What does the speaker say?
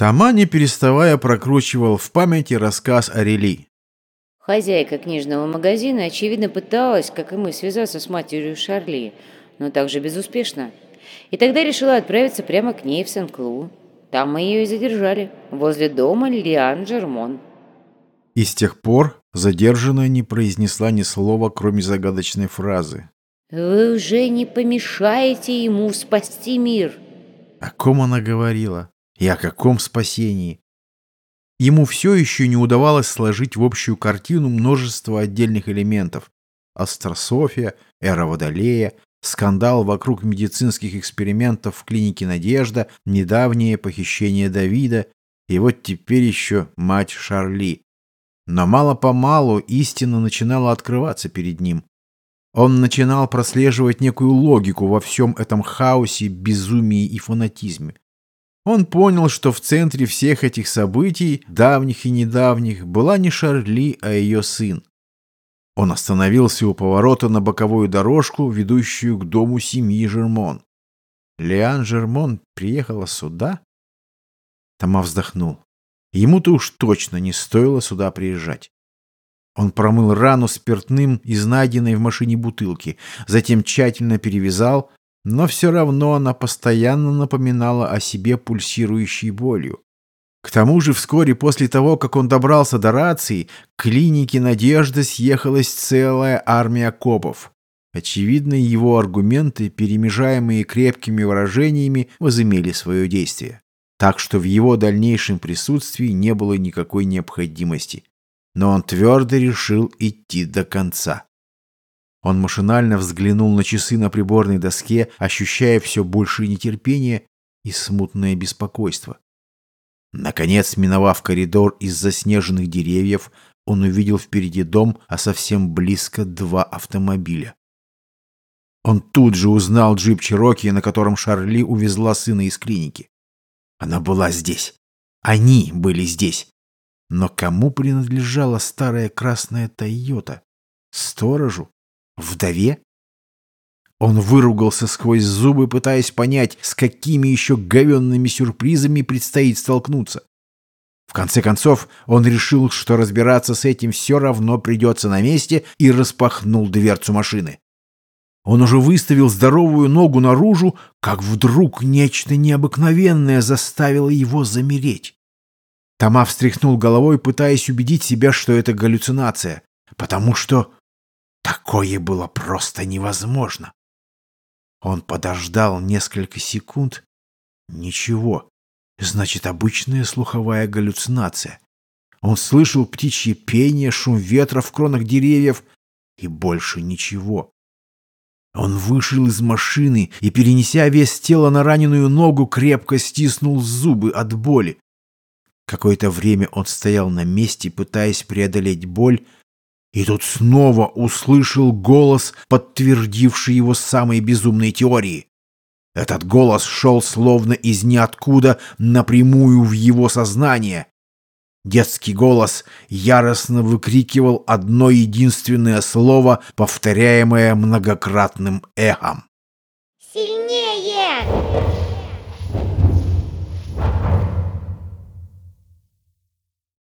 Тома, не переставая, прокручивал в памяти рассказ о Рели. Хозяйка книжного магазина, очевидно, пыталась, как и мы, связаться с матерью Шарли, но также безуспешно. И тогда решила отправиться прямо к ней в Сен-Клу. Там мы ее и задержали, возле дома Лиан Жермон. И с тех пор задержанная не произнесла ни слова, кроме загадочной фразы. «Вы уже не помешаете ему спасти мир!» О ком она говорила? И о каком спасении? Ему все еще не удавалось сложить в общую картину множество отдельных элементов. Астрософия, эра Водолея, скандал вокруг медицинских экспериментов в клинике «Надежда», недавнее похищение Давида и вот теперь еще мать Шарли. Но мало-помалу истина начинала открываться перед ним. Он начинал прослеживать некую логику во всем этом хаосе, безумии и фанатизме. Он понял, что в центре всех этих событий, давних и недавних, была не Шарли, а ее сын. Он остановился у поворота на боковую дорожку, ведущую к дому семьи Жермон. Лиан Жермон приехала сюда? Тома вздохнул. Ему-то уж точно не стоило сюда приезжать. Он промыл рану спиртным из найденной в машине бутылки, затем тщательно перевязал, но все равно она постоянно напоминала о себе пульсирующей болью. К тому же вскоре после того, как он добрался до рации, к клинике «Надежда» съехалась целая армия копов. Очевидно, его аргументы, перемежаемые крепкими выражениями, возымели свое действие. Так что в его дальнейшем присутствии не было никакой необходимости. Но он твердо решил идти до конца. Он машинально взглянул на часы на приборной доске, ощущая все большее нетерпение и смутное беспокойство. Наконец, миновав коридор из заснеженных деревьев, он увидел впереди дом, а совсем близко два автомобиля. Он тут же узнал джип Чироки, на котором Шарли увезла сына из клиники. Она была здесь. Они были здесь. Но кому принадлежала старая красная Тойота? Сторожу? Вдове? Он выругался сквозь зубы, пытаясь понять, с какими еще говенными сюрпризами предстоит столкнуться. В конце концов, он решил, что разбираться с этим все равно придется на месте, и распахнул дверцу машины. Он уже выставил здоровую ногу наружу, как вдруг нечто необыкновенное заставило его замереть. Тома встряхнул головой, пытаясь убедить себя, что это галлюцинация, потому что Такое было просто невозможно. Он подождал несколько секунд. Ничего. Значит, обычная слуховая галлюцинация. Он слышал птичье пение, шум ветра в кронах деревьев и больше ничего. Он вышел из машины и, перенеся вес тела на раненую ногу, крепко стиснул зубы от боли. Какое-то время он стоял на месте, пытаясь преодолеть боль, и тут снова услышал голос, подтвердивший его самые безумные теории. Этот голос шел словно из ниоткуда напрямую в его сознание. Детский голос яростно выкрикивал одно единственное слово, повторяемое многократным эхом. «Сильнее!»